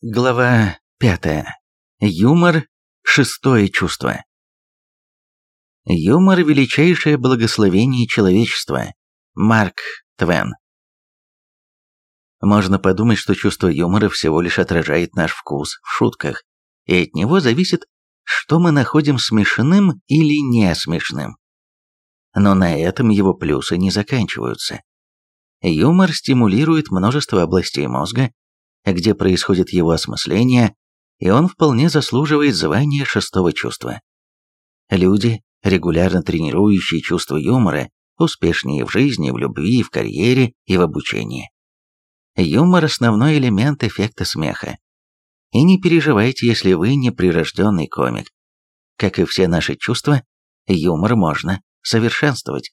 Глава пятая. Юмор – шестое чувство. Юмор – величайшее благословение человечества. Марк Твен. Можно подумать, что чувство юмора всего лишь отражает наш вкус в шутках, и от него зависит, что мы находим смешным или не смешным. Но на этом его плюсы не заканчиваются. Юмор стимулирует множество областей мозга, где происходит его осмысление, и он вполне заслуживает звания шестого чувства. Люди, регулярно тренирующие чувство юмора, успешнее в жизни, в любви, в карьере и в обучении. Юмор – основной элемент эффекта смеха. И не переживайте, если вы не прирожденный комик. Как и все наши чувства, юмор можно совершенствовать.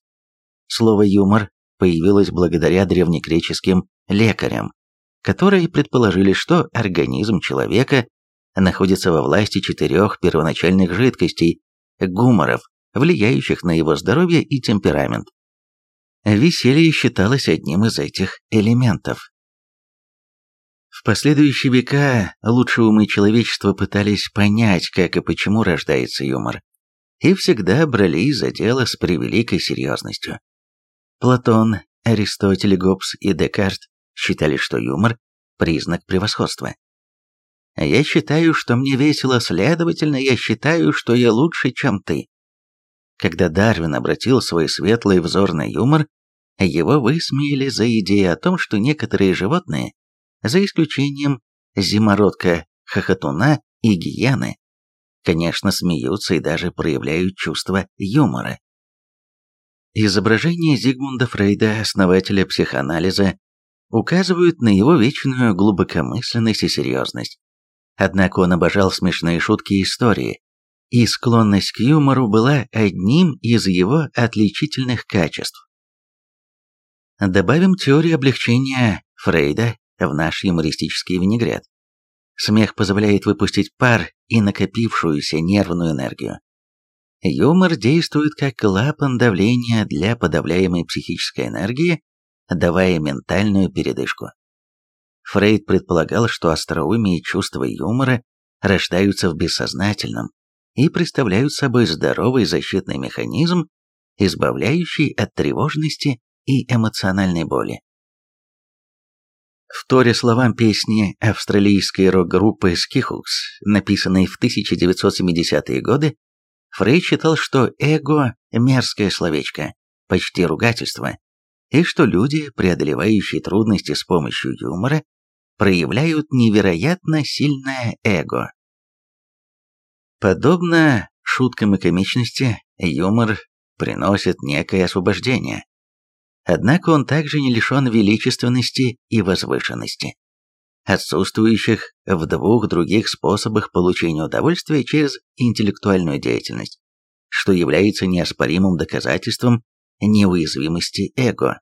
Слово «юмор» появилось благодаря древнегреческим лекарям, которые предположили, что организм человека находится во власти четырех первоначальных жидкостей, гуморов, влияющих на его здоровье и темперамент. Веселье считалось одним из этих элементов. В последующие века лучшие умы человечества пытались понять, как и почему рождается юмор, и всегда брались за дело с превеликой серьезностью. Платон, Аристотель, Гоббс и Декарт считали, что юмор – признак превосходства. Я считаю, что мне весело, следовательно, я считаю, что я лучше, чем ты. Когда Дарвин обратил свой светлый взор на юмор, его высмеяли за идею о том, что некоторые животные, за исключением зимородка, хохотуна и гиены, конечно, смеются и даже проявляют чувство юмора. Изображения Зигмунда Фрейда, основателя психоанализа, указывают на его вечную глубокомысленность и серьезность. Однако он обожал смешные шутки и истории, и склонность к юмору была одним из его отличительных качеств. Добавим теорию облегчения Фрейда в наш юмористический винегрет. Смех позволяет выпустить пар и накопившуюся нервную энергию. Юмор действует как клапан давления для подавляемой психической энергии давая ментальную передышку. Фрейд предполагал, что остроумие и чувство юмора рождаются в бессознательном и представляют собой здоровый защитный механизм, избавляющий от тревожности и эмоциональной боли. В торе словам песни австралийской рок-группы Skihooks, написанной в 1970-е годы, Фрейд считал, что эго – мерзкое словечко, почти ругательство, и что люди, преодолевающие трудности с помощью юмора, проявляют невероятно сильное эго. Подобно шуткам и комичности, юмор приносит некое освобождение. Однако он также не лишен величественности и возвышенности, отсутствующих в двух других способах получения удовольствия через интеллектуальную деятельность, что является неоспоримым доказательством неуязвимости эго.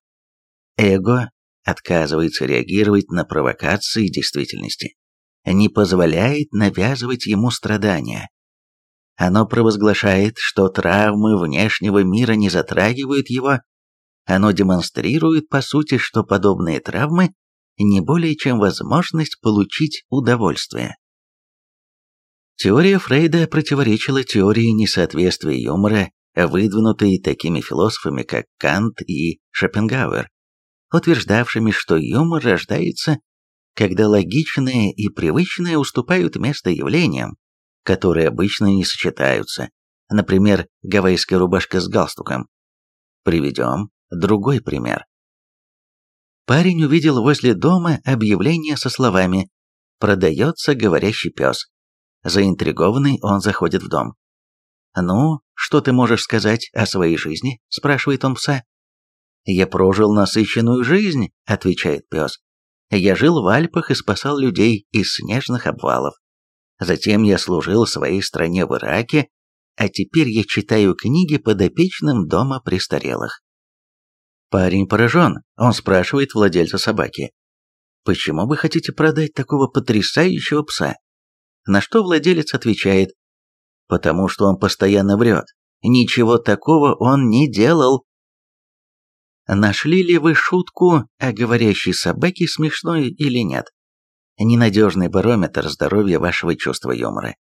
Эго отказывается реагировать на провокации действительности, не позволяет навязывать ему страдания. Оно провозглашает, что травмы внешнего мира не затрагивают его, оно демонстрирует, по сути, что подобные травмы не более чем возможность получить удовольствие. Теория Фрейда противоречила теории несоответствия юмора выдвинутые такими философами, как Кант и Шопенгауэр, утверждавшими, что юмор рождается, когда логичное и привычное уступают место явлениям, которые обычно не сочетаются, например, гавайская рубашка с галстуком. Приведем другой пример. Парень увидел возле дома объявление со словами «Продается говорящий пес». Заинтригованный он заходит в дом. «Ну, что ты можешь сказать о своей жизни?» – спрашивает он пса. «Я прожил насыщенную жизнь», – отвечает пес. «Я жил в Альпах и спасал людей из снежных обвалов. Затем я служил своей стране в Ираке, а теперь я читаю книги подопечным дома престарелых». Парень поражен, он спрашивает владельца собаки. «Почему вы хотите продать такого потрясающего пса?» На что владелец отвечает, потому что он постоянно врет. Ничего такого он не делал. Нашли ли вы шутку о говорящей собаке смешной или нет? ненадежный барометр здоровья вашего чувства юмора.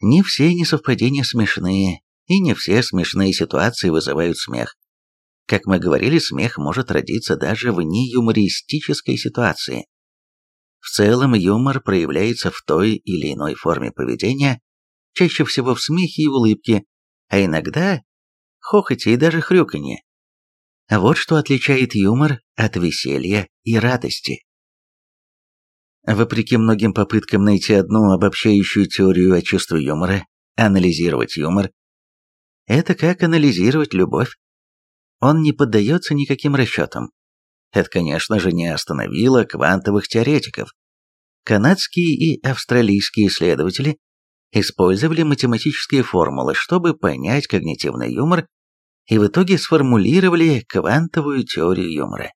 Не все несовпадения смешные, и не все смешные ситуации вызывают смех. Как мы говорили, смех может родиться даже в неюмористической ситуации. В целом юмор проявляется в той или иной форме поведения, чаще всего в смехе и улыбке, а иногда хохоте и даже хрюканье. Вот что отличает юмор от веселья и радости. Вопреки многим попыткам найти одну обобщающую теорию о чувстве юмора, анализировать юмор – это как анализировать любовь. Он не поддается никаким расчетам. Это, конечно же, не остановило квантовых теоретиков. Канадские и австралийские исследователи использовали математические формулы, чтобы понять когнитивный юмор, и в итоге сформулировали квантовую теорию юмора.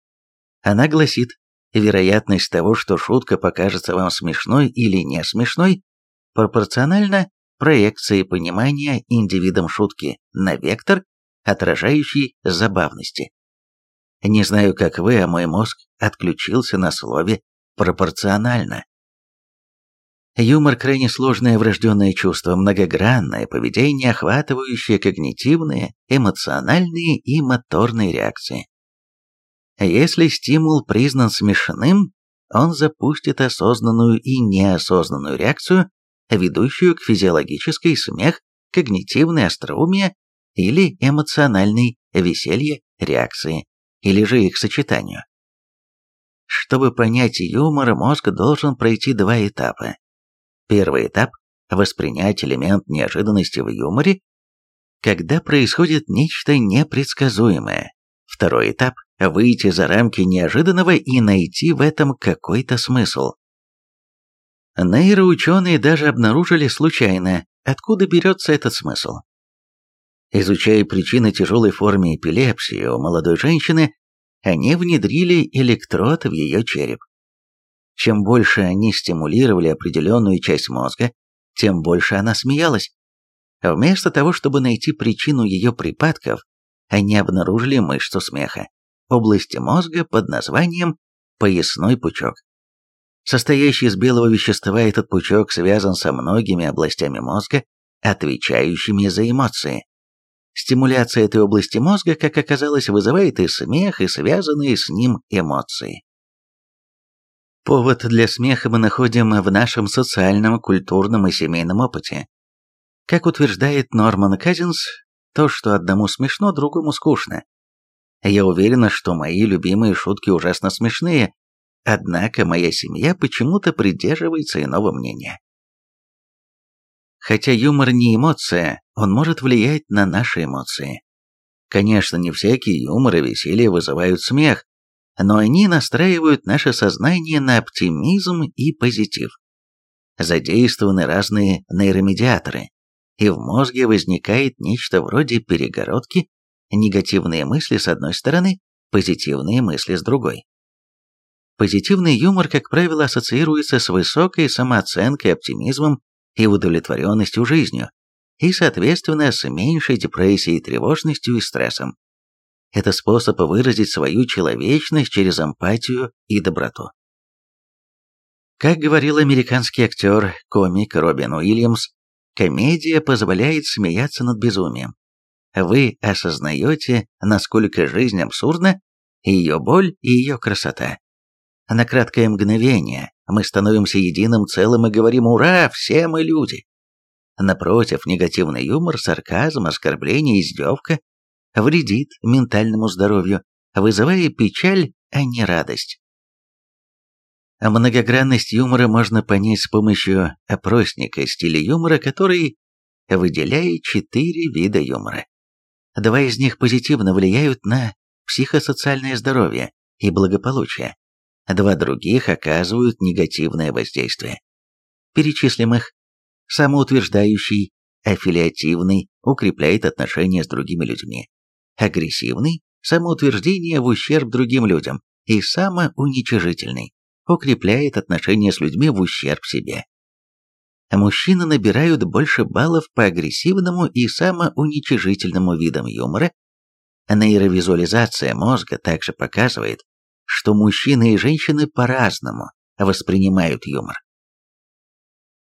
Она гласит, вероятность того, что шутка покажется вам смешной или не смешной, пропорциональна проекции понимания индивидом шутки на вектор, отражающий забавности. Не знаю, как вы, а мой мозг отключился на слове «пропорционально». Юмор – крайне сложное врожденное чувство, многогранное поведение, охватывающее когнитивные, эмоциональные и моторные реакции. Если стимул признан смешным, он запустит осознанную и неосознанную реакцию, ведущую к физиологической смех, когнитивной остроумие или эмоциональной веселье реакции, или же их сочетанию. Чтобы понять юмор, мозг должен пройти два этапа. Первый этап – воспринять элемент неожиданности в юморе, когда происходит нечто непредсказуемое. Второй этап – выйти за рамки неожиданного и найти в этом какой-то смысл. Нейроученые даже обнаружили случайно, откуда берется этот смысл. Изучая причины тяжелой формы эпилепсии у молодой женщины, они внедрили электрод в ее череп. Чем больше они стимулировали определенную часть мозга, тем больше она смеялась. Вместо того, чтобы найти причину ее припадков, они обнаружили мышцу смеха, области мозга под названием поясной пучок. Состоящий из белого вещества этот пучок связан со многими областями мозга, отвечающими за эмоции. Стимуляция этой области мозга, как оказалось, вызывает и смех, и связанные с ним эмоции. Повод для смеха мы находим в нашем социальном, культурном и семейном опыте. Как утверждает Норман Казинс, то, что одному смешно, другому скучно. Я уверена, что мои любимые шутки ужасно смешные, однако моя семья почему-то придерживается иного мнения. Хотя юмор не эмоция, он может влиять на наши эмоции. Конечно, не всякий юмор и веселье вызывают смех, но они настраивают наше сознание на оптимизм и позитив. Задействованы разные нейромедиаторы, и в мозге возникает нечто вроде перегородки, негативные мысли с одной стороны, позитивные мысли с другой. Позитивный юмор, как правило, ассоциируется с высокой самооценкой, оптимизмом и удовлетворенностью жизнью, и, соответственно, с меньшей депрессией, тревожностью и стрессом. Это способ выразить свою человечность через эмпатию и доброту. Как говорил американский актер, комик Робин Уильямс, комедия позволяет смеяться над безумием. Вы осознаете, насколько жизнь абсурдна, ее боль и ее красота. На краткое мгновение мы становимся единым целым и говорим «Ура! Все мы люди!». Напротив, негативный юмор, сарказм, оскорбление, издевка вредит ментальному здоровью, вызывая печаль, а не радость. Многогранность юмора можно понять с помощью опросника стиля юмора, который выделяет четыре вида юмора. Два из них позитивно влияют на психосоциальное здоровье и благополучие. Два других оказывают негативное воздействие. Перечислим их. Самоутверждающий, аффилиативный, укрепляет отношения с другими людьми агрессивный, самоутверждение в ущерб другим людям, и самоуничижительный, укрепляет отношения с людьми в ущерб себе. Мужчины набирают больше баллов по агрессивному и самоуничижительному видам юмора. Нейровизуализация мозга также показывает, что мужчины и женщины по-разному воспринимают юмор.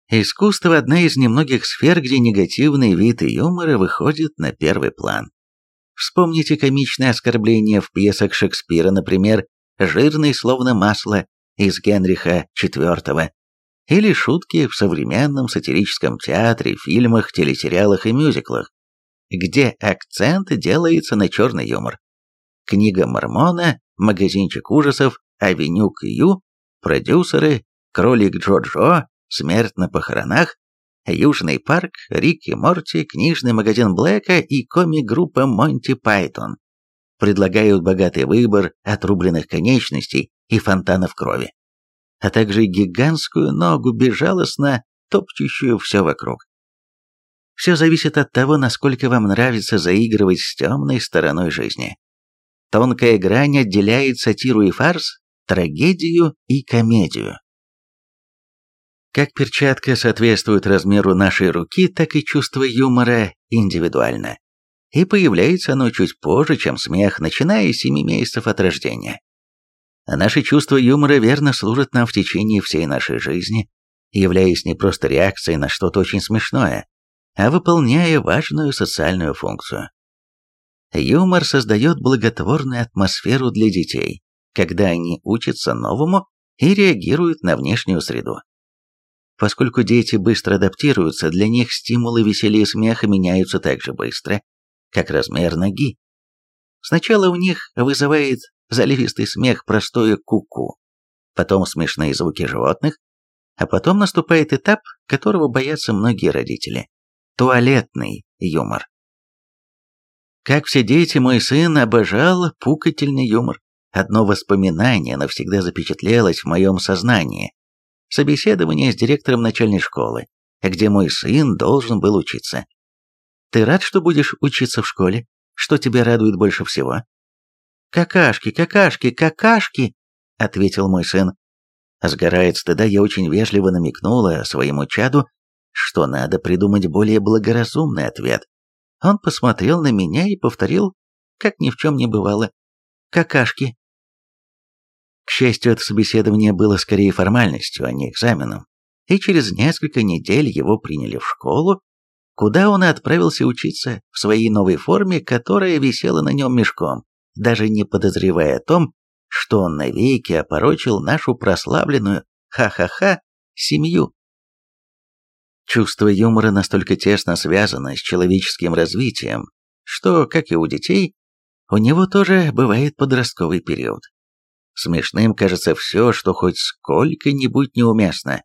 Искусство – одна из немногих сфер, где негативный вид юмора выходит на первый план. Вспомните комичные оскорбления в пьесах Шекспира, например, «Жирный словно масло» из Генриха IV, или шутки в современном сатирическом театре, фильмах, телесериалах и мюзиклах, где акцент делается на черный юмор. Книга Мормона, магазинчик ужасов, Авеню Кью, продюсеры, Кролик Джо-Джо, Смерть на похоронах, Южный парк, Рик и Морти, книжный магазин Блэка и комик-группа Монти Пайтон предлагают богатый выбор отрубленных конечностей и фонтанов крови, а также гигантскую ногу, безжалостно топчущую все вокруг. Все зависит от того, насколько вам нравится заигрывать с темной стороной жизни. Тонкая грань отделяет сатиру и фарс, трагедию и комедию. Как перчатка соответствует размеру нашей руки, так и чувство юмора индивидуально. И появляется оно чуть позже, чем смех, начиная с 7 месяцев от рождения. А наши чувства юмора верно служат нам в течение всей нашей жизни, являясь не просто реакцией на что-то очень смешное, а выполняя важную социальную функцию. Юмор создает благотворную атмосферу для детей, когда они учатся новому и реагируют на внешнюю среду. Поскольку дети быстро адаптируются, для них стимулы веселья и смеха меняются так же быстро, как размер ноги. Сначала у них вызывает заливистый смех простое куку, -ку, потом смешные звуки животных, а потом наступает этап, которого боятся многие родители – туалетный юмор. Как все дети, мой сын обожал пукательный юмор. Одно воспоминание навсегда запечатлелось в моем сознании собеседование с директором начальной школы, где мой сын должен был учиться. Ты рад, что будешь учиться в школе? Что тебя радует больше всего? Какашки, какашки, какашки, ответил мой сын. Сгорает стыда, я очень вежливо намекнула своему чаду, что надо придумать более благоразумный ответ. Он посмотрел на меня и повторил, как ни в чем не бывало. «Какашки». К счастью, это собеседование было скорее формальностью, а не экзаменом, и через несколько недель его приняли в школу, куда он и отправился учиться в своей новой форме, которая висела на нем мешком, даже не подозревая о том, что он навеки опорочил нашу прославленную ха-ха-ха семью. Чувство юмора настолько тесно связано с человеческим развитием, что, как и у детей, у него тоже бывает подростковый период. Смешным кажется все, что хоть сколько-нибудь неуместно.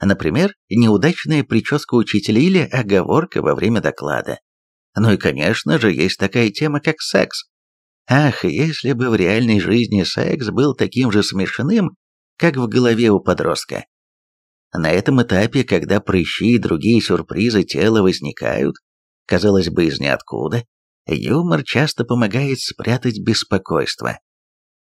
Например, неудачная прическа учителя или оговорка во время доклада. Ну и, конечно же, есть такая тема, как секс. Ах, если бы в реальной жизни секс был таким же смешным, как в голове у подростка. На этом этапе, когда прыщи и другие сюрпризы тела возникают, казалось бы, из ниоткуда, юмор часто помогает спрятать беспокойство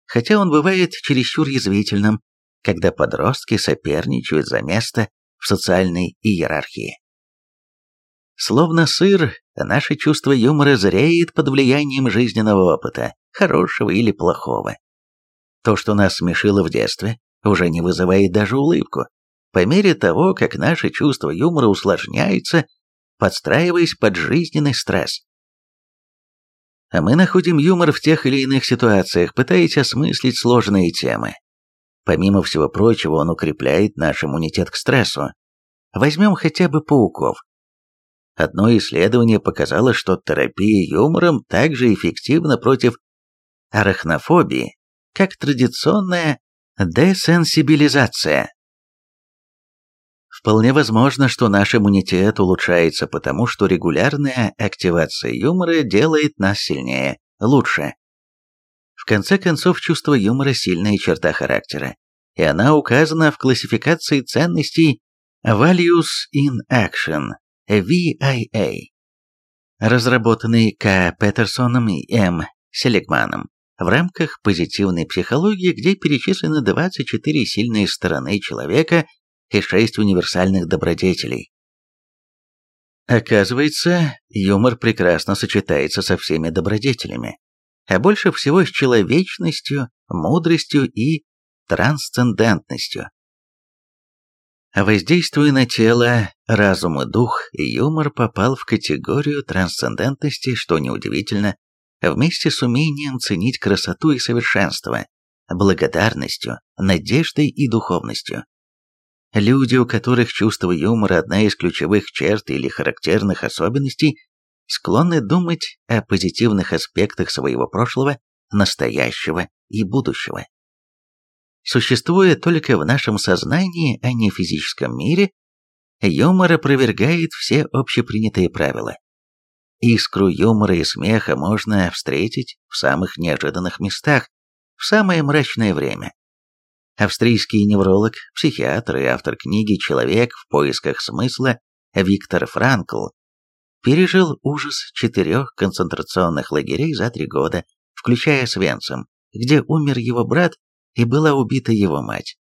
хотя он бывает чересчур язвительным, когда подростки соперничают за место в социальной иерархии. Словно сыр, наше чувство юмора зреет под влиянием жизненного опыта, хорошего или плохого. То, что нас смешило в детстве, уже не вызывает даже улыбку. По мере того, как наше чувство юмора усложняется, подстраиваясь под жизненный стресс. А мы находим юмор в тех или иных ситуациях, пытаясь осмыслить сложные темы. Помимо всего прочего, он укрепляет наш иммунитет к стрессу. Возьмем хотя бы пауков. Одно исследование показало, что терапия юмором также эффективна против арахнофобии, как традиционная десенсибилизация. Вполне возможно, что наш иммунитет улучшается потому, что регулярная активация юмора делает нас сильнее, лучше. В конце концов, чувство юмора – сильная черта характера, и она указана в классификации ценностей Values in Action, VIA, разработанной К. Петерсоном и М. Селигманом в рамках позитивной психологии, где перечислены 24 сильные стороны человека и шесть универсальных добродетелей. Оказывается, юмор прекрасно сочетается со всеми добродетелями, а больше всего с человечностью, мудростью и трансцендентностью. Воздействуя на тело, разум и дух, юмор попал в категорию трансцендентности, что неудивительно, вместе с умением ценить красоту и совершенство, благодарностью, надеждой и духовностью. Люди, у которых чувство юмора одна из ключевых черт или характерных особенностей, склонны думать о позитивных аспектах своего прошлого, настоящего и будущего. Существуя только в нашем сознании, а не в физическом мире, юмор опровергает все общепринятые правила. Искру юмора и смеха можно встретить в самых неожиданных местах, в самое мрачное время. Австрийский невролог, психиатр и автор книги «Человек в поисках смысла» Виктор Франкл пережил ужас четырех концентрационных лагерей за три года, включая Свенцем, где умер его брат и была убита его мать.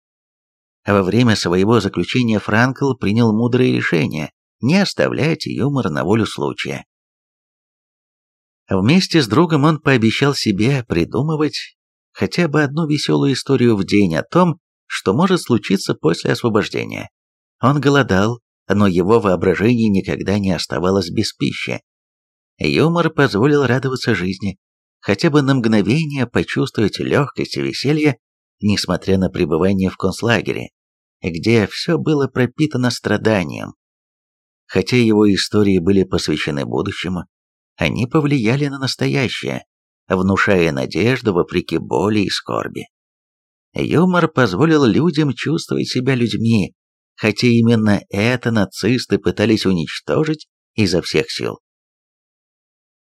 Во время своего заключения Франкл принял мудрое решение не оставлять юмор на волю случая. Вместе с другом он пообещал себе придумывать хотя бы одну веселую историю в день о том, что может случиться после освобождения. Он голодал, но его воображение никогда не оставалось без пищи. Юмор позволил радоваться жизни, хотя бы на мгновение почувствовать легкость и веселье, несмотря на пребывание в концлагере, где все было пропитано страданием. Хотя его истории были посвящены будущему, они повлияли на настоящее, внушая надежду вопреки боли и скорби. Юмор позволил людям чувствовать себя людьми, хотя именно это нацисты пытались уничтожить изо всех сил.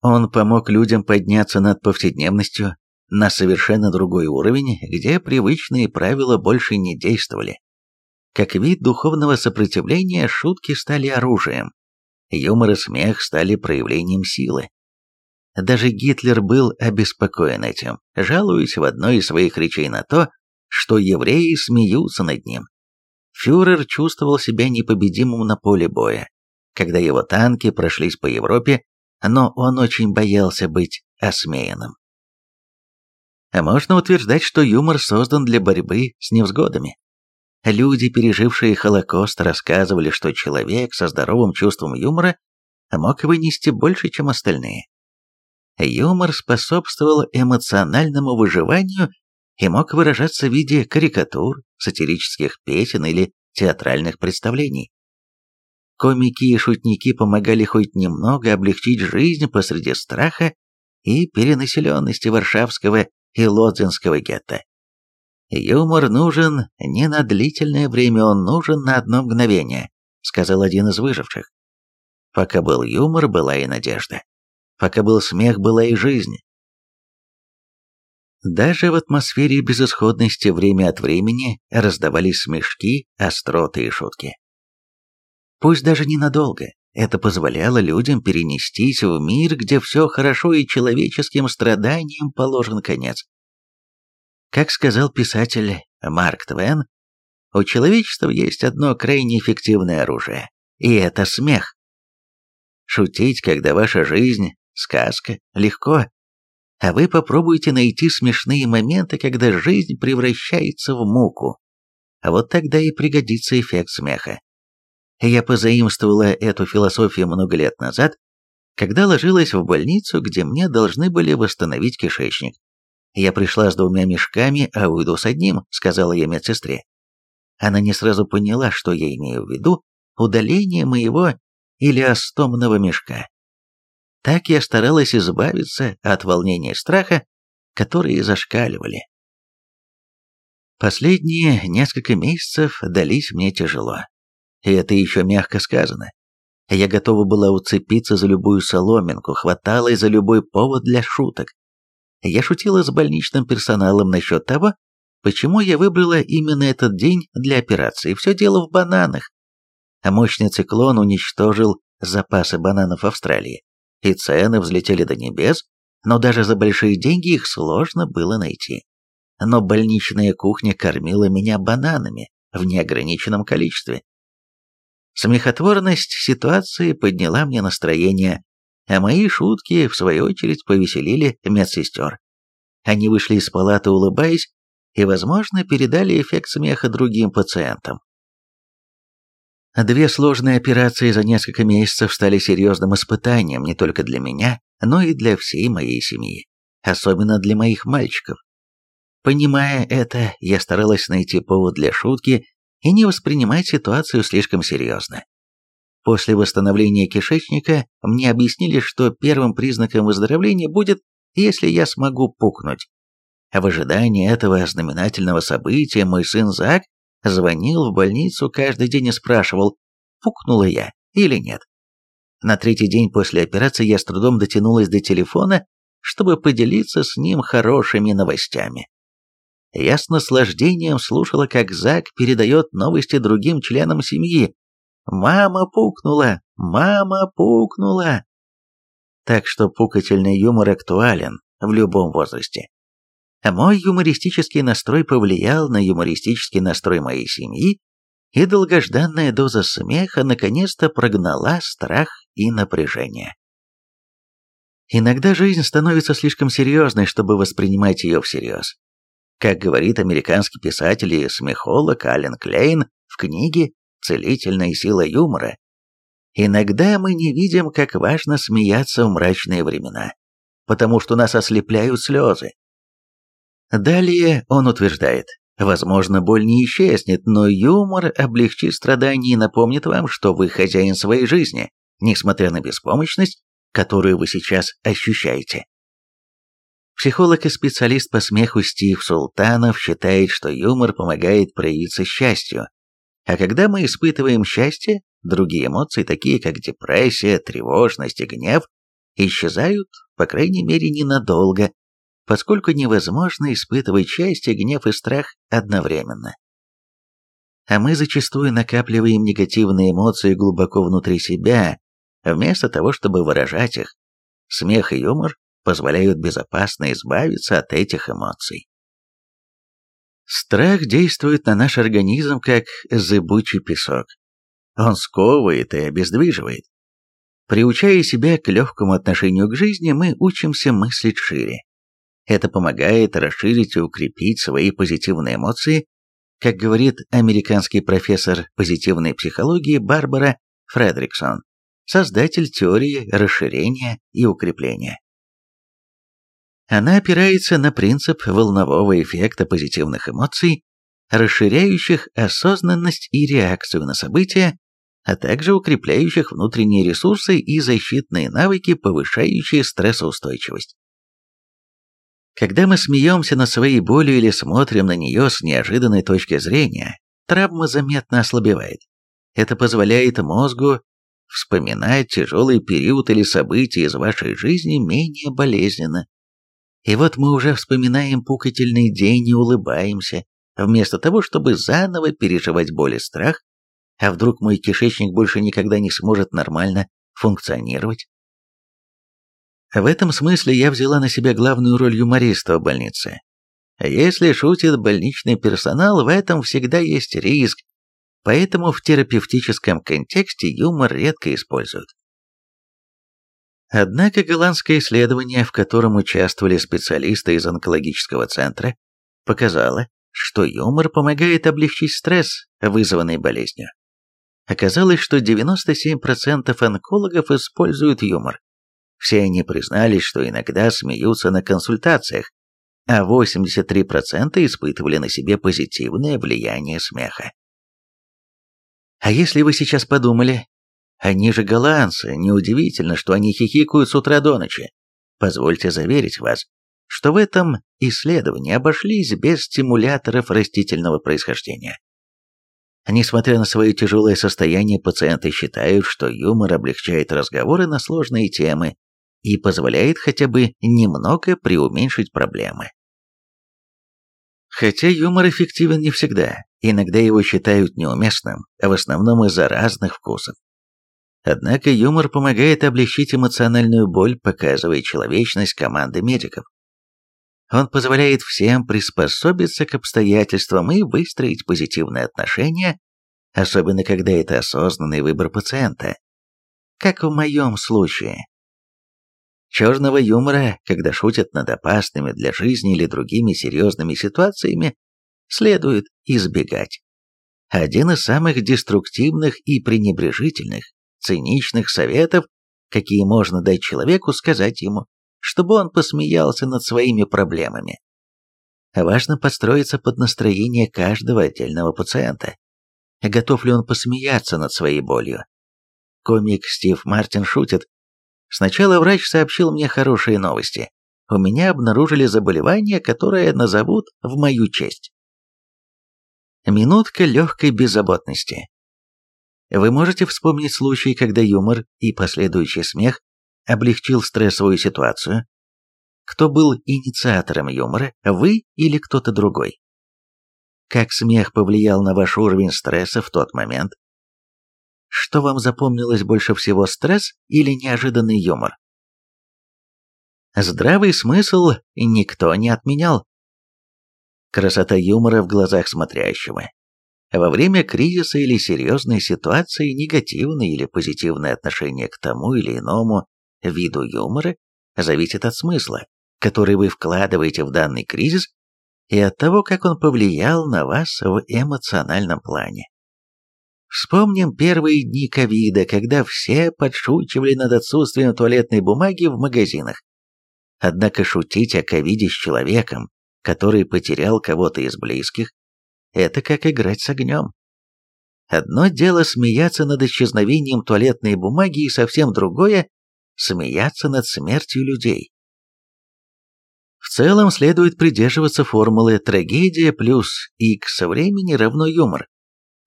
Он помог людям подняться над повседневностью на совершенно другой уровень, где привычные правила больше не действовали. Как вид духовного сопротивления, шутки стали оружием. Юмор и смех стали проявлением силы. Даже Гитлер был обеспокоен этим, жалуясь в одной из своих речей на то, что евреи смеются над ним. Фюрер чувствовал себя непобедимым на поле боя, когда его танки прошлись по Европе, но он очень боялся быть осмеянным. А можно утверждать, что юмор создан для борьбы с невзгодами. Люди, пережившие Холокост, рассказывали, что человек со здоровым чувством юмора мог вынести больше, чем остальные. Юмор способствовал эмоциональному выживанию и мог выражаться в виде карикатур, сатирических песен или театральных представлений. Комики и шутники помогали хоть немного облегчить жизнь посреди страха и перенаселенности Варшавского и Лодзинского гетто. «Юмор нужен не на длительное время, он нужен на одно мгновение», сказал один из выживших. Пока был юмор, была и надежда. Пока был смех, была и жизнь. Даже в атмосфере безысходности время от времени раздавались смешки, остроты и шутки. Пусть даже ненадолго, это позволяло людям перенестись в мир, где все хорошо и человеческим страданиям положен конец. Как сказал писатель Марк Твен, у человечества есть одно крайне эффективное оружие, и это смех. Шутить, когда ваша жизнь – сказка, легко, а вы попробуйте найти смешные моменты, когда жизнь превращается в муку. А вот тогда и пригодится эффект смеха. Я позаимствовала эту философию много лет назад, когда ложилась в больницу, где мне должны были восстановить кишечник. «Я пришла с двумя мешками, а уйду с одним», — сказала я медсестре. Она не сразу поняла, что я имею в виду, удаление моего или остомного мешка. Так я старалась избавиться от волнения и страха, которые зашкаливали. Последние несколько месяцев дались мне тяжело. И это еще мягко сказано. Я готова была уцепиться за любую соломинку, хваталась за любой повод для шуток. Я шутила с больничным персоналом насчет того, почему я выбрала именно этот день для операции. Все дело в бананах. Мощный циклон уничтожил запасы бананов Австралии, и цены взлетели до небес, но даже за большие деньги их сложно было найти. Но больничная кухня кормила меня бананами в неограниченном количестве. Смехотворность ситуации подняла мне настроение, а мои шутки, в свою очередь, повеселили медсестер. Они вышли из палаты, улыбаясь, и, возможно, передали эффект смеха другим пациентам. Две сложные операции за несколько месяцев стали серьезным испытанием не только для меня, но и для всей моей семьи, особенно для моих мальчиков. Понимая это, я старалась найти повод для шутки и не воспринимать ситуацию слишком серьезно. После восстановления кишечника мне объяснили, что первым признаком выздоровления будет, если я смогу пукнуть. А в ожидании этого знаменательного события мой сын Зак звонил в больницу каждый день и спрашивал, пукнула я или нет. На третий день после операции я с трудом дотянулась до телефона, чтобы поделиться с ним хорошими новостями. Я с наслаждением слушала, как Зак передает новости другим членам семьи. «Мама пукнула! Мама пукнула!» Так что пукательный юмор актуален в любом возрасте. Мой юмористический настрой повлиял на юмористический настрой моей семьи, и долгожданная доза смеха наконец-то прогнала страх и напряжение. Иногда жизнь становится слишком серьезной, чтобы воспринимать ее всерьез. Как говорит американский писатель и смехолог Ален Клейн в книге «Целительная сила юмора», иногда мы не видим, как важно смеяться в мрачные времена, потому что нас ослепляют слезы. Далее он утверждает, возможно, боль не исчезнет, но юмор облегчит страдания и напомнит вам, что вы хозяин своей жизни, несмотря на беспомощность, которую вы сейчас ощущаете. Психолог и специалист по смеху Стив Султанов считает, что юмор помогает проявиться счастью. А когда мы испытываем счастье, другие эмоции, такие как депрессия, тревожность и гнев, исчезают, по крайней мере, ненадолго, поскольку невозможно испытывать счастье, гнев и страх одновременно. А мы зачастую накапливаем негативные эмоции глубоко внутри себя, вместо того, чтобы выражать их. Смех и юмор позволяют безопасно избавиться от этих эмоций. Страх действует на наш организм как зыбучий песок. Он сковывает и обездвиживает. Приучая себя к легкому отношению к жизни, мы учимся мыслить шире. Это помогает расширить и укрепить свои позитивные эмоции, как говорит американский профессор позитивной психологии Барбара Фредриксон, создатель теории расширения и укрепления. Она опирается на принцип волнового эффекта позитивных эмоций, расширяющих осознанность и реакцию на события, а также укрепляющих внутренние ресурсы и защитные навыки, повышающие стрессоустойчивость. Когда мы смеемся над своей болью или смотрим на нее с неожиданной точки зрения, травма заметно ослабевает. Это позволяет мозгу вспоминать тяжелый период или события из вашей жизни менее болезненно. И вот мы уже вспоминаем пукательный день и улыбаемся, вместо того, чтобы заново переживать боль и страх, а вдруг мой кишечник больше никогда не сможет нормально функционировать. В этом смысле я взяла на себя главную роль юмориста в больнице. Если шутит больничный персонал, в этом всегда есть риск, поэтому в терапевтическом контексте юмор редко используют. Однако голландское исследование, в котором участвовали специалисты из онкологического центра, показало, что юмор помогает облегчить стресс, вызванный болезнью. Оказалось, что 97% онкологов используют юмор. Все они признались, что иногда смеются на консультациях, а 83% испытывали на себе позитивное влияние смеха. А если вы сейчас подумали, они же голландцы, неудивительно, что они хихикают с утра до ночи. Позвольте заверить вас, что в этом исследовании обошлись без стимуляторов растительного происхождения. Несмотря на свое тяжелое состояние, пациенты считают, что юмор облегчает разговоры на сложные темы и позволяет хотя бы немного преуменьшить проблемы. Хотя юмор эффективен не всегда, иногда его считают неуместным, а в основном из-за разных вкусов. Однако юмор помогает облегчить эмоциональную боль, показывая человечность команды медиков. Он позволяет всем приспособиться к обстоятельствам и выстроить позитивные отношения, особенно когда это осознанный выбор пациента. Как в моем случае. Черного юмора, когда шутят над опасными для жизни или другими серьезными ситуациями, следует избегать. Один из самых деструктивных и пренебрежительных, циничных советов, какие можно дать человеку, сказать ему, чтобы он посмеялся над своими проблемами. Важно подстроиться под настроение каждого отдельного пациента. Готов ли он посмеяться над своей болью? Комик Стив Мартин шутит. Сначала врач сообщил мне хорошие новости. У меня обнаружили заболевание, которое назовут в мою честь. Минутка легкой беззаботности. Вы можете вспомнить случай, когда юмор и последующий смех облегчил стрессовую ситуацию? Кто был инициатором юмора, вы или кто-то другой? Как смех повлиял на ваш уровень стресса в тот момент? Что вам запомнилось больше всего, стресс или неожиданный юмор? Здравый смысл никто не отменял. Красота юмора в глазах смотрящего. Во время кризиса или серьезной ситуации негативное или позитивное отношение к тому или иному виду юмора зависит от смысла, который вы вкладываете в данный кризис и от того, как он повлиял на вас в эмоциональном плане. Вспомним первые дни ковида, когда все подшучивали над отсутствием туалетной бумаги в магазинах. Однако шутить о ковиде с человеком, который потерял кого-то из близких, это как играть с огнем. Одно дело смеяться над исчезновением туалетной бумаги и совсем другое – смеяться над смертью людей. В целом следует придерживаться формулы «трагедия плюс x времени равно юмор».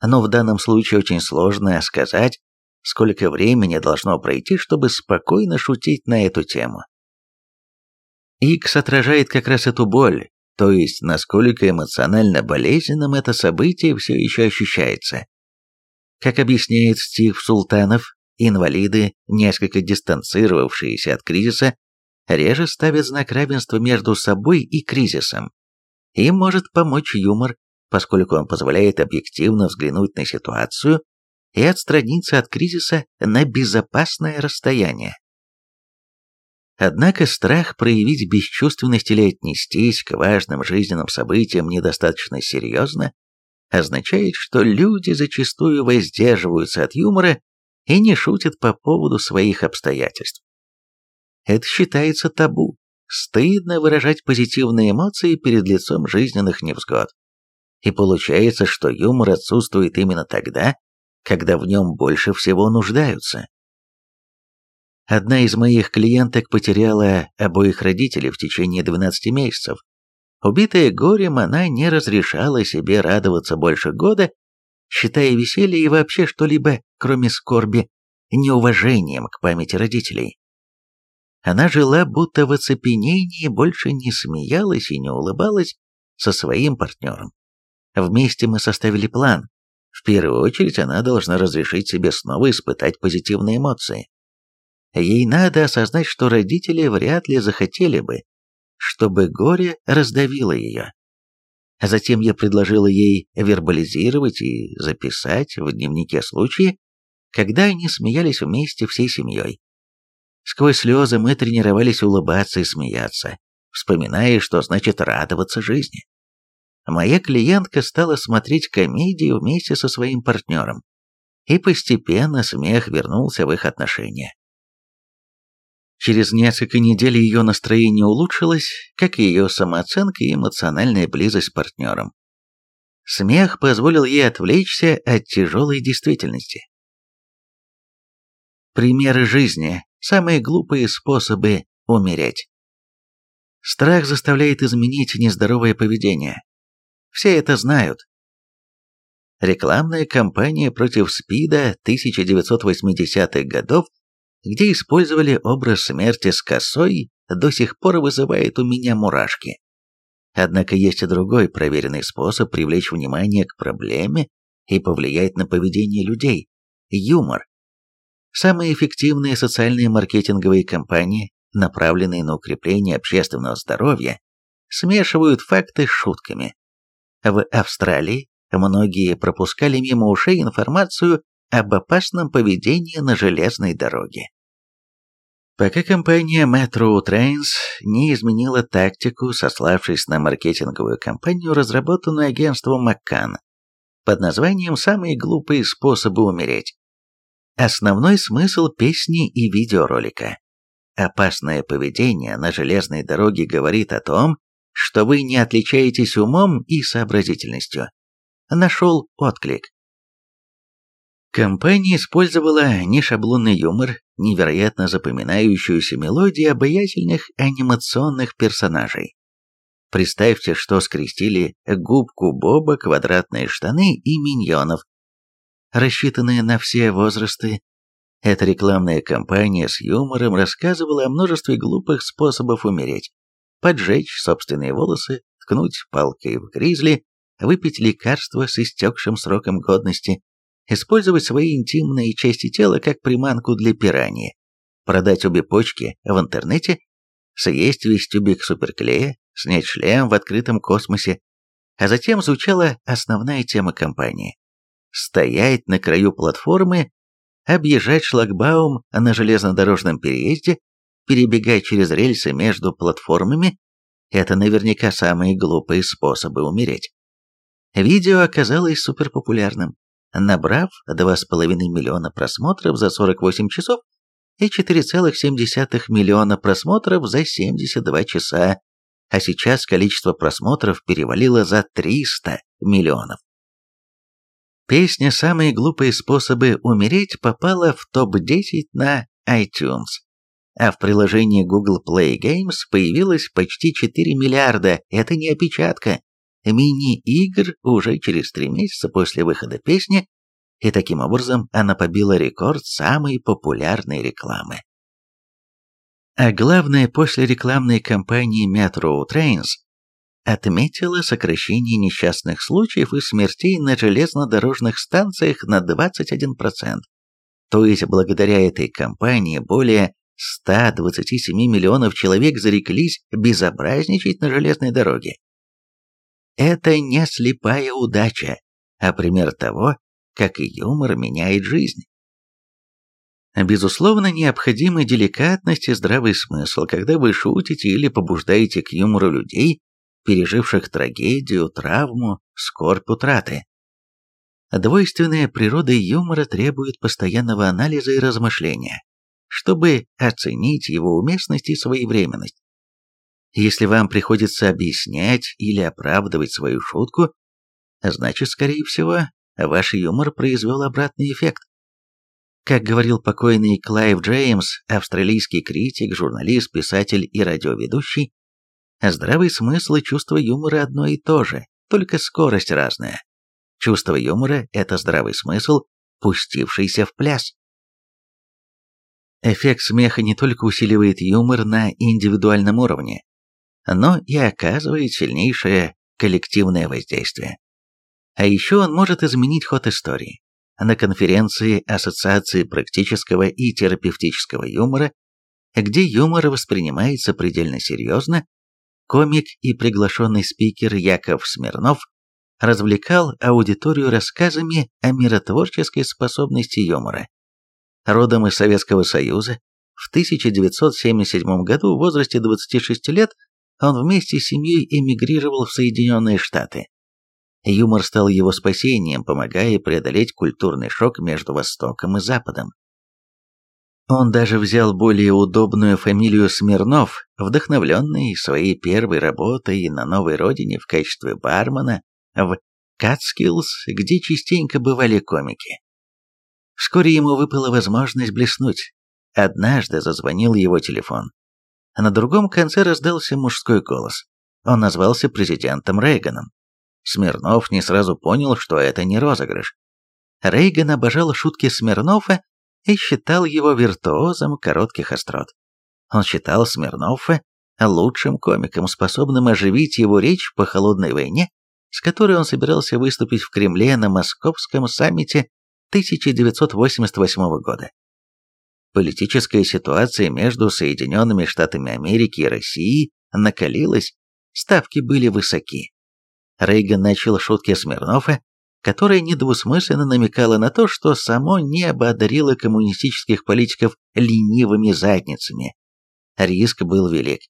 Но в данном случае очень сложно сказать, сколько времени должно пройти, чтобы спокойно шутить на эту тему. X отражает как раз эту боль, то есть насколько эмоционально болезненным это событие все еще ощущается. Как объясняет Стив Султанов, инвалиды, несколько дистанцировавшиеся от кризиса, реже ставят знак равенства между собой и кризисом. Им может помочь юмор, поскольку он позволяет объективно взглянуть на ситуацию и отстраниться от кризиса на безопасное расстояние. Однако страх проявить бесчувственность или отнестись к важным жизненным событиям недостаточно серьезно означает, что люди зачастую воздерживаются от юмора и не шутят по поводу своих обстоятельств. Это считается табу. Стыдно выражать позитивные эмоции перед лицом жизненных невзгод. И получается, что юмор отсутствует именно тогда, когда в нем больше всего нуждаются. Одна из моих клиенток потеряла обоих родителей в течение 12 месяцев. Убитая горем, она не разрешала себе радоваться больше года, считая веселье и вообще что-либо, кроме скорби, неуважением к памяти родителей. Она жила будто в оцепенении, больше не смеялась и не улыбалась со своим партнером. Вместе мы составили план. В первую очередь она должна разрешить себе снова испытать позитивные эмоции. Ей надо осознать, что родители вряд ли захотели бы, чтобы горе раздавило ее. Затем я предложила ей вербализировать и записать в дневнике случаи, когда они смеялись вместе всей семьей. Сквозь слезы мы тренировались улыбаться и смеяться, вспоминая, что значит радоваться жизни. Моя клиентка стала смотреть комедию вместе со своим партнером, и постепенно смех вернулся в их отношения. Через несколько недель ее настроение улучшилось, как и ее самооценка и эмоциональная близость с партнером. Смех позволил ей отвлечься от тяжелой действительности. Примеры жизни самые глупые способы умереть. Страх заставляет изменить нездоровое поведение. Все это знают. Рекламная кампания против СПИДа 1980-х годов, где использовали образ смерти с косой, до сих пор вызывает у меня мурашки. Однако есть и другой проверенный способ привлечь внимание к проблеме и повлиять на поведение людей – юмор. Самые эффективные социальные маркетинговые кампании, направленные на укрепление общественного здоровья, смешивают факты с шутками. В Австралии многие пропускали мимо ушей информацию об опасном поведении на железной дороге. Пока компания Metro Trains не изменила тактику, сославшись на маркетинговую кампанию, разработанную агентством McCann, под названием «Самые глупые способы умереть». Основной смысл песни и видеоролика. Опасное поведение на железной дороге говорит о том, что вы не отличаетесь умом и сообразительностью. Нашел отклик. Компания использовала не шаблонный юмор, невероятно запоминающуюся мелодию обаятельных анимационных персонажей. Представьте, что скрестили губку Боба, квадратные штаны и миньонов, рассчитанные на все возрасты. Эта рекламная кампания с юмором рассказывала о множестве глупых способов умереть. Поджечь собственные волосы, ткнуть палкой в гризли, выпить лекарство с истекшим сроком годности, использовать свои интимные части тела как приманку для пираньи, продать обе почки в интернете, съесть весь тюбик суперклея, снять шлем в открытом космосе, а затем звучала основная тема компании. Стоять на краю платформы, объезжать шлагбаум на железнодорожном переезде, перебегать через рельсы между платформами – это наверняка самые глупые способы умереть. Видео оказалось суперпопулярным набрав 2,5 миллиона просмотров за 48 часов и 4,7 миллиона просмотров за 72 часа, а сейчас количество просмотров перевалило за 300 миллионов. Песня «Самые глупые способы умереть» попала в топ-10 на iTunes, а в приложении Google Play Games появилось почти 4 миллиарда, это не опечатка, мини-игр уже через три месяца после выхода песни, и таким образом она побила рекорд самой популярной рекламы. А главное, после рекламной кампании Metro Trains отметила сокращение несчастных случаев и смертей на железнодорожных станциях на 21%. То есть благодаря этой кампании более 127 миллионов человек зареклись безобразничать на железной дороге. Это не слепая удача, а пример того, как юмор меняет жизнь. Безусловно, необходимы деликатность и здравый смысл, когда вы шутите или побуждаете к юмору людей, переживших трагедию, травму, скорбь утраты. Двойственная природа юмора требует постоянного анализа и размышления, чтобы оценить его уместность и своевременность. Если вам приходится объяснять или оправдывать свою шутку, значит, скорее всего, ваш юмор произвел обратный эффект. Как говорил покойный Клайв Джеймс, австралийский критик, журналист, писатель и радиоведущий, здравый смысл и чувство юмора одно и то же, только скорость разная. Чувство юмора – это здравый смысл, пустившийся в пляс. Эффект смеха не только усиливает юмор на индивидуальном уровне, но и оказывает сильнейшее коллективное воздействие. А еще он может изменить ход истории. На конференции Ассоциации практического и терапевтического юмора, где юмор воспринимается предельно серьезно, комик и приглашенный спикер Яков Смирнов развлекал аудиторию рассказами о миротворческой способности юмора. Родом из Советского Союза, в 1977 году в возрасте 26 лет он вместе с семьей эмигрировал в Соединенные Штаты. Юмор стал его спасением, помогая преодолеть культурный шок между Востоком и Западом. Он даже взял более удобную фамилию Смирнов, вдохновленный своей первой работой на новой родине в качестве бармена в Catskills, где частенько бывали комики. Вскоре ему выпала возможность блеснуть. Однажды зазвонил его телефон. На другом конце раздался мужской голос. Он назвался президентом Рейганом. Смирнов не сразу понял, что это не розыгрыш. Рейган обожал шутки Смирнова и считал его виртуозом коротких острот. Он считал Смирнова лучшим комиком, способным оживить его речь по холодной войне, с которой он собирался выступить в Кремле на московском саммите 1988 года. Политическая ситуация между Соединенными Штатами Америки и Россией накалилась, ставки были высоки. Рейган начал шутки Смирнова, которая недвусмысленно намекала на то, что само небо одарило коммунистических политиков ленивыми задницами. Риск был велик.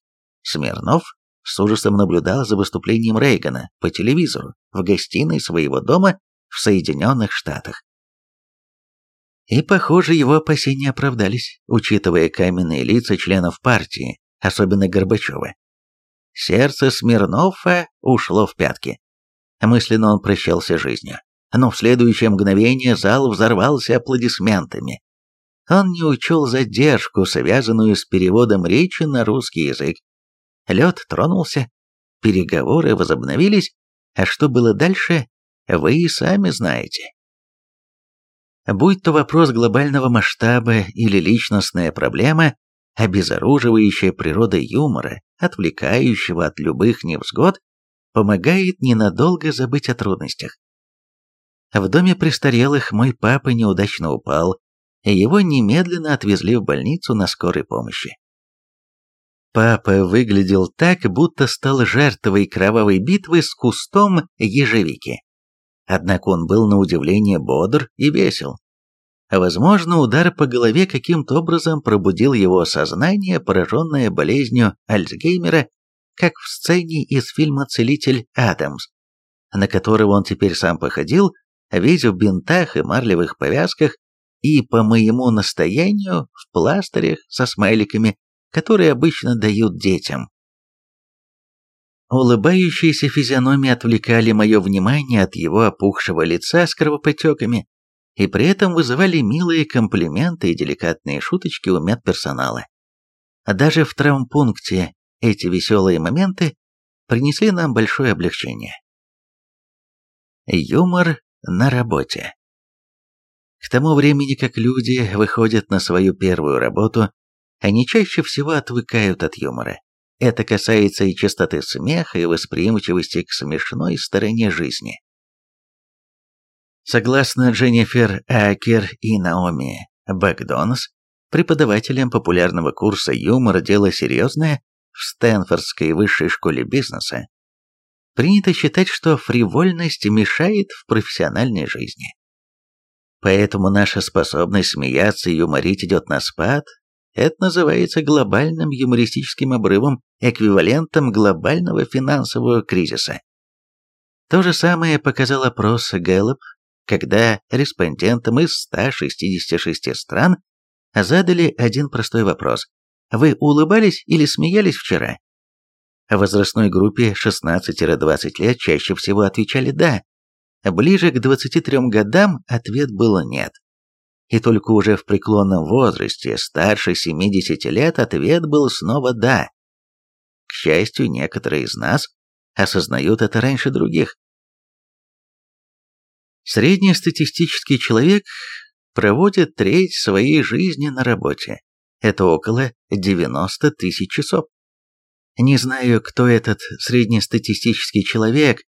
Смирнов с ужасом наблюдал за выступлением Рейгана по телевизору в гостиной своего дома в Соединенных Штатах. И, похоже, его опасения оправдались, учитывая каменные лица членов партии, особенно Горбачева. Сердце Смирнова ушло в пятки. Мысленно он прощался жизнью. Но в следующее мгновение зал взорвался аплодисментами. Он не учел задержку, связанную с переводом речи на русский язык. Лед тронулся, переговоры возобновились, а что было дальше, вы и сами знаете. Будь то вопрос глобального масштаба или личностная проблема, обезоруживающая природа юмора, отвлекающего от любых невзгод, помогает ненадолго забыть о трудностях. В доме престарелых мой папа неудачно упал, и его немедленно отвезли в больницу на скорой помощи. Папа выглядел так, будто стал жертвой кровавой битвы с кустом ежевики. Однако он был на удивление бодр и весел. Возможно, удар по голове каким-то образом пробудил его сознание, пораженное болезнью Альцгеймера, как в сцене из фильма «Целитель Адамс», на которого он теперь сам походил, весь в бинтах и марлевых повязках, и, по моему настоянию, в пластырях со смайликами, которые обычно дают детям. Улыбающиеся физиономии отвлекали мое внимание от его опухшего лица с кровопотеками и при этом вызывали милые комплименты и деликатные шуточки у медперсонала. Даже в травмпункте эти веселые моменты принесли нам большое облегчение. Юмор на работе. К тому времени, как люди выходят на свою первую работу, они чаще всего отвыкают от юмора. Это касается и частоты смеха, и восприимчивости к смешной стороне жизни. Согласно Дженнифер Акер и Наоми Бэкдонс, преподавателям популярного курса юмора «Дело серьезное» в Стэнфордской высшей школе бизнеса, принято считать, что фривольность мешает в профессиональной жизни. Поэтому наша способность смеяться и юморить идет на спад, это называется глобальным юмористическим обрывом, эквивалентом глобального финансового кризиса. То же самое показал опрос Гэллоп, когда респондентам из 166 стран задали один простой вопрос. Вы улыбались или смеялись вчера? В возрастной группе 16-20 лет чаще всего отвечали «да». Ближе к 23 годам ответ был «нет». И только уже в преклонном возрасте, старше 70 лет, ответ был снова «да». Счастью, некоторые из нас осознают это раньше других. Среднестатистический человек проводит треть своей жизни на работе. Это около 90 тысяч часов. Не знаю, кто этот среднестатистический человек,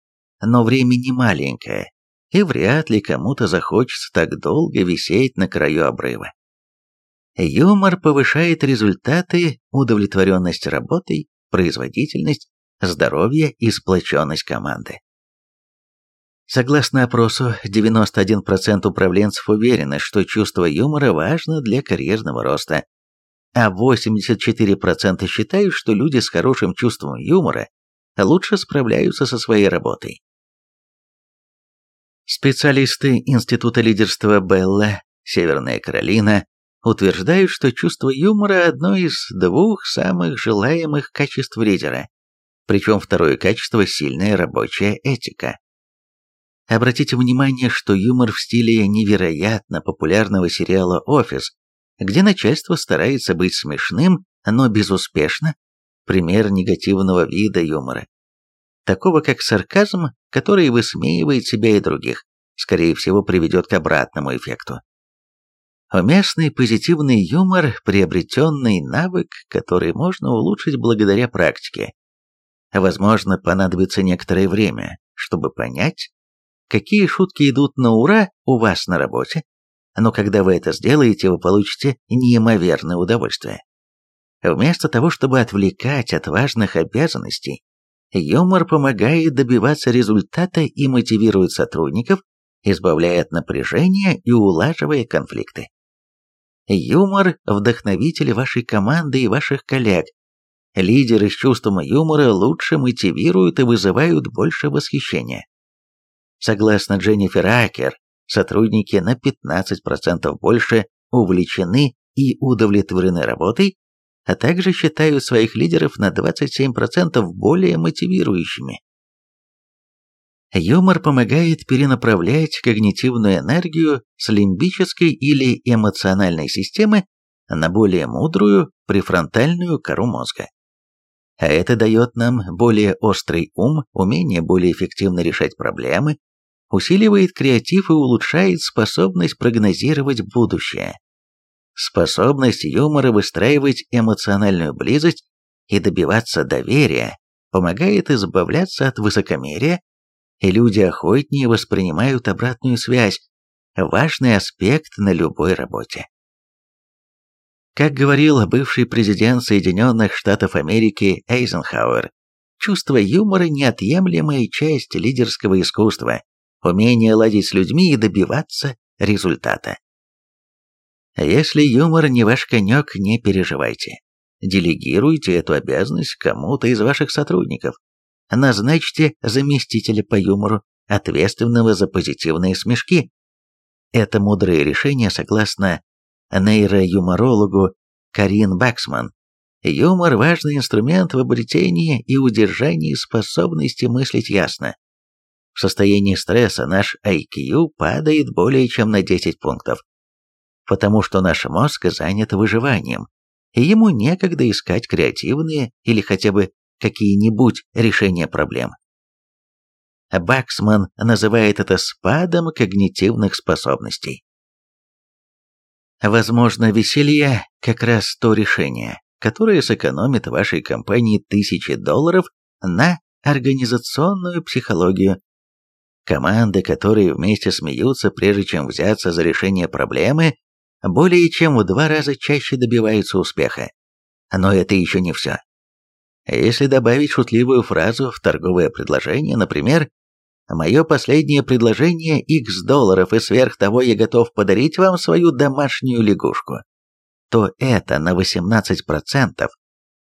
но время не маленькое, и вряд ли кому-то захочется так долго висеть на краю обрыва. Юмор повышает результаты, удовлетворенность работой, производительность, здоровье и сплоченность команды. Согласно опросу, 91% управленцев уверены, что чувство юмора важно для карьерного роста, а 84% считают, что люди с хорошим чувством юмора лучше справляются со своей работой. Специалисты Института лидерства Белла, Северная Каролина, утверждают, что чувство юмора – одно из двух самых желаемых качеств лидера, причем второе качество – сильная рабочая этика. Обратите внимание, что юмор в стиле невероятно популярного сериала «Офис» где начальство старается быть смешным, но безуспешно, пример негативного вида юмора. Такого как сарказм, который высмеивает себя и других, скорее всего приведет к обратному эффекту. Уместный позитивный юмор – приобретенный навык, который можно улучшить благодаря практике. Возможно, понадобится некоторое время, чтобы понять, какие шутки идут на ура у вас на работе, но когда вы это сделаете, вы получите неимоверное удовольствие. Вместо того, чтобы отвлекать от важных обязанностей, юмор помогает добиваться результата и мотивирует сотрудников, избавляя от напряжения и улаживая конфликты. Юмор – вдохновитель вашей команды и ваших коллег. Лидеры с чувством юмора лучше мотивируют и вызывают больше восхищения. Согласно Дженнифер Акер, сотрудники на 15% больше увлечены и удовлетворены работой, а также считают своих лидеров на 27% более мотивирующими. Юмор помогает перенаправлять когнитивную энергию с лимбической или эмоциональной системы на более мудрую префронтальную кору мозга. А это дает нам более острый ум, умение более эффективно решать проблемы, усиливает креатив и улучшает способность прогнозировать будущее. Способность юмора выстраивать эмоциональную близость и добиваться доверия помогает избавляться от высокомерия, люди охотнее воспринимают обратную связь, важный аспект на любой работе. Как говорил бывший президент Соединенных Штатов Америки Эйзенхауэр, чувство юмора – неотъемлемая часть лидерского искусства, умение ладить с людьми и добиваться результата. Если юмор не ваш конек, не переживайте. Делегируйте эту обязанность кому-то из ваших сотрудников. Назначьте заместителя по юмору, ответственного за позитивные смешки. Это мудрое решение согласно нейроюморологу Карин Баксман. Юмор – важный инструмент в обретении и удержании способности мыслить ясно. В состоянии стресса наш IQ падает более чем на 10 пунктов, потому что наш мозг занят выживанием, и ему некогда искать креативные или хотя бы какие-нибудь решения проблем. Баксман называет это спадом когнитивных способностей. Возможно, веселье – как раз то решение, которое сэкономит вашей компании тысячи долларов на организационную психологию. Команды, которые вместе смеются, прежде чем взяться за решение проблемы, более чем в два раза чаще добиваются успеха. Но это еще не все. Если добавить шутливую фразу в торговое предложение, например, Мое последнее предложение – x долларов, и сверх того я готов подарить вам свою домашнюю лягушку. То это на 18%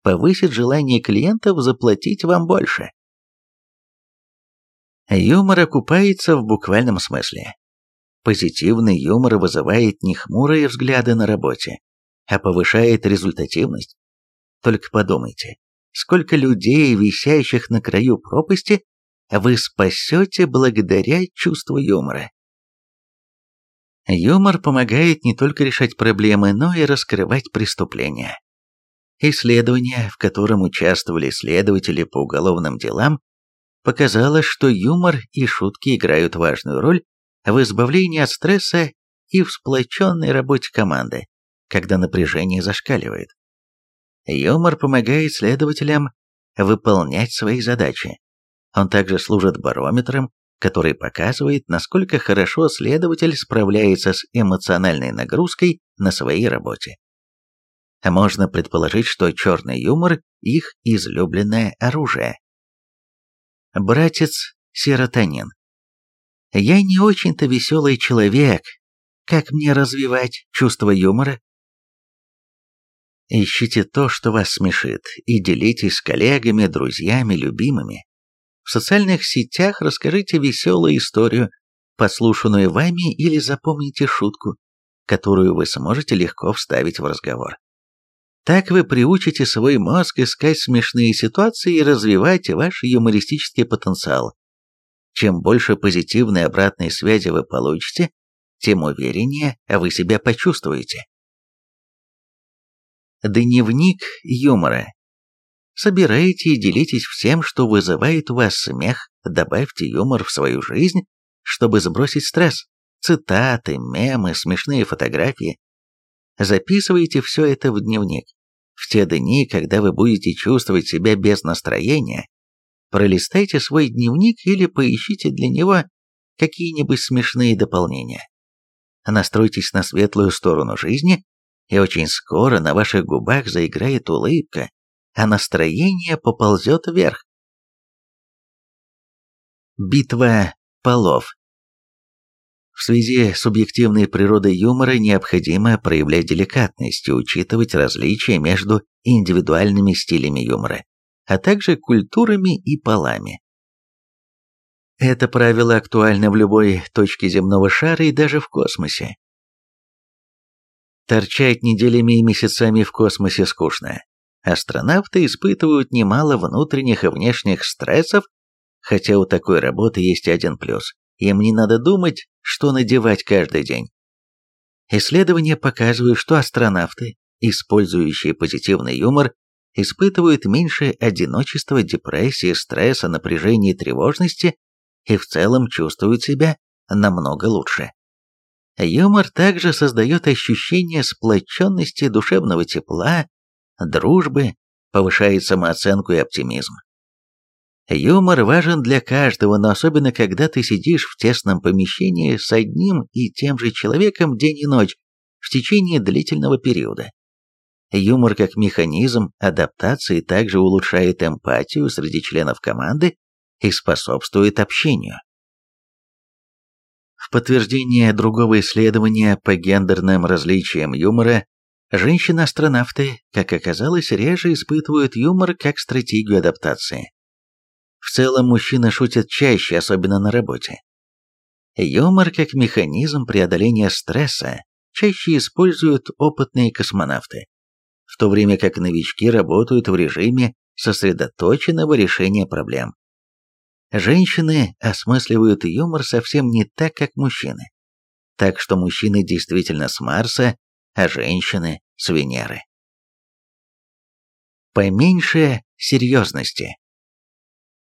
повысит желание клиентов заплатить вам больше. Юмор окупается в буквальном смысле. Позитивный юмор вызывает не хмурые взгляды на работе, а повышает результативность. Только подумайте, сколько людей, висящих на краю пропасти, вы спасете благодаря чувству юмора. Юмор помогает не только решать проблемы, но и раскрывать преступления. Исследование, в котором участвовали следователи по уголовным делам, показало, что юмор и шутки играют важную роль в избавлении от стресса и в сплоченной работе команды, когда напряжение зашкаливает. Юмор помогает следователям выполнять свои задачи, он также служит барометром, который показывает, насколько хорошо следователь справляется с эмоциональной нагрузкой на своей работе. Можно предположить, что черный юмор – их излюбленное оружие. Братец серотонин. Я не очень-то веселый человек. Как мне развивать чувство юмора? Ищите то, что вас смешит, и делитесь с коллегами, друзьями, любимыми. В социальных сетях расскажите веселую историю, послушанную вами или запомните шутку, которую вы сможете легко вставить в разговор. Так вы приучите свой мозг искать смешные ситуации и развивать ваш юмористический потенциал. Чем больше позитивной обратной связи вы получите, тем увереннее вы себя почувствуете. Дневник юмора Собирайте и делитесь всем, что вызывает у вас смех, добавьте юмор в свою жизнь, чтобы сбросить стресс. Цитаты, мемы, смешные фотографии. Записывайте все это в дневник. В те дни, когда вы будете чувствовать себя без настроения, пролистайте свой дневник или поищите для него какие-нибудь смешные дополнения. Настройтесь на светлую сторону жизни, и очень скоро на ваших губах заиграет улыбка, а настроение поползет вверх. Битва полов В связи с субъективной природой юмора необходимо проявлять деликатность и учитывать различия между индивидуальными стилями юмора, а также культурами и полами. Это правило актуально в любой точке земного шара и даже в космосе. Торчать неделями и месяцами в космосе скучно. Астронавты испытывают немало внутренних и внешних стрессов, хотя у такой работы есть один плюс. Им не надо думать, что надевать каждый день. Исследования показывают, что астронавты, использующие позитивный юмор, испытывают меньше одиночества, депрессии, стресса, напряжения и тревожности и в целом чувствуют себя намного лучше. Юмор также создает ощущение сплоченности, душевного тепла, дружбы, повышает самооценку и оптимизм. Юмор важен для каждого, но особенно когда ты сидишь в тесном помещении с одним и тем же человеком день и ночь в течение длительного периода. Юмор как механизм адаптации также улучшает эмпатию среди членов команды и способствует общению. В подтверждение другого исследования по гендерным различиям юмора, женщины-астронавты, как оказалось, реже испытывают юмор как стратегию адаптации. В целом мужчины шутят чаще, особенно на работе. Юмор как механизм преодоления стресса чаще используют опытные космонавты, в то время как новички работают в режиме сосредоточенного решения проблем. Женщины осмысливают юмор совсем не так, как мужчины. Так что мужчины действительно с Марса, а женщины с Венеры. Поменьше серьезности.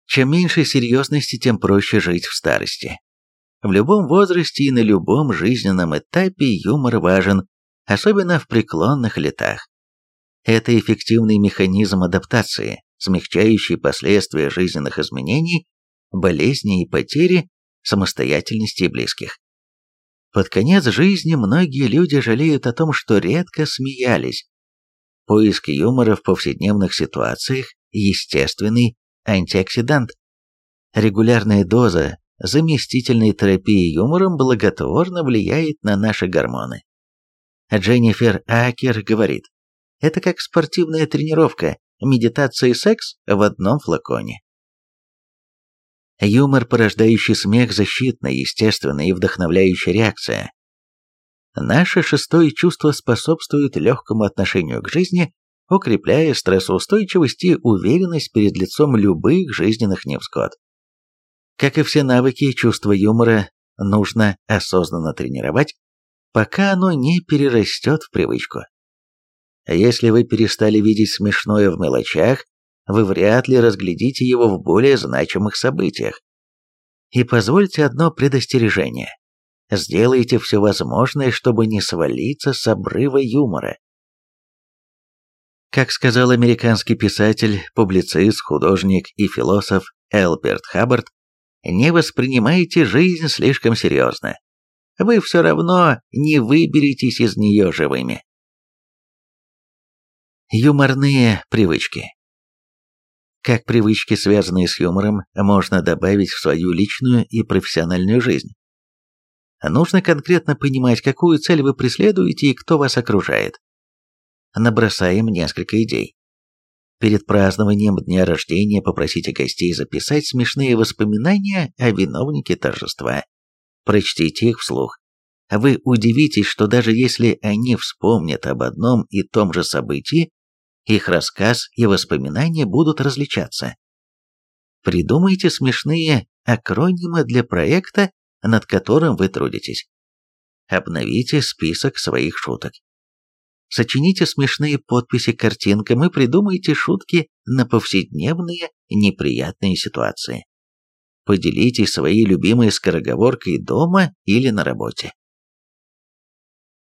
Чем меньше серьезности, тем проще жить в старости. В любом возрасте и на любом жизненном этапе юмор важен, особенно в преклонных летах. Это эффективный механизм адаптации, смягчающий последствия жизненных изменений, болезней и потери самостоятельности близких. Под конец жизни многие люди жалеют о том, что редко смеялись. Поиск юмора в повседневных ситуациях – естественный антиоксидант. Регулярная доза заместительной терапии юмором благотворно влияет на наши гормоны. Дженнифер Акер говорит, это как спортивная тренировка, медитация и секс в одном флаконе. Юмор, порождающий смех, защитная, естественная и вдохновляющая реакция. Наше шестое чувство способствует легкому отношению к жизни укрепляя стрессоустойчивость и уверенность перед лицом любых жизненных невзгод. Как и все навыки, чувство юмора нужно осознанно тренировать, пока оно не перерастет в привычку. Если вы перестали видеть смешное в мелочах, вы вряд ли разглядите его в более значимых событиях. И позвольте одно предостережение. Сделайте все возможное, чтобы не свалиться с обрыва юмора. Как сказал американский писатель, публицист, художник и философ Элберт Хаббард, не воспринимайте жизнь слишком серьезно. Вы все равно не выберетесь из нее живыми. Юморные привычки. Как привычки, связанные с юмором, можно добавить в свою личную и профессиональную жизнь? Нужно конкретно понимать, какую цель вы преследуете и кто вас окружает набросаем несколько идей. Перед празднованием дня рождения попросите гостей записать смешные воспоминания о виновнике торжества. Прочтите их вслух. Вы удивитесь, что даже если они вспомнят об одном и том же событии, их рассказ и воспоминания будут различаться. Придумайте смешные акронимы для проекта, над которым вы трудитесь. Обновите список своих шуток. Сочините смешные подписи картинкам и придумайте шутки на повседневные неприятные ситуации. Поделитесь своей любимой скороговоркой дома или на работе.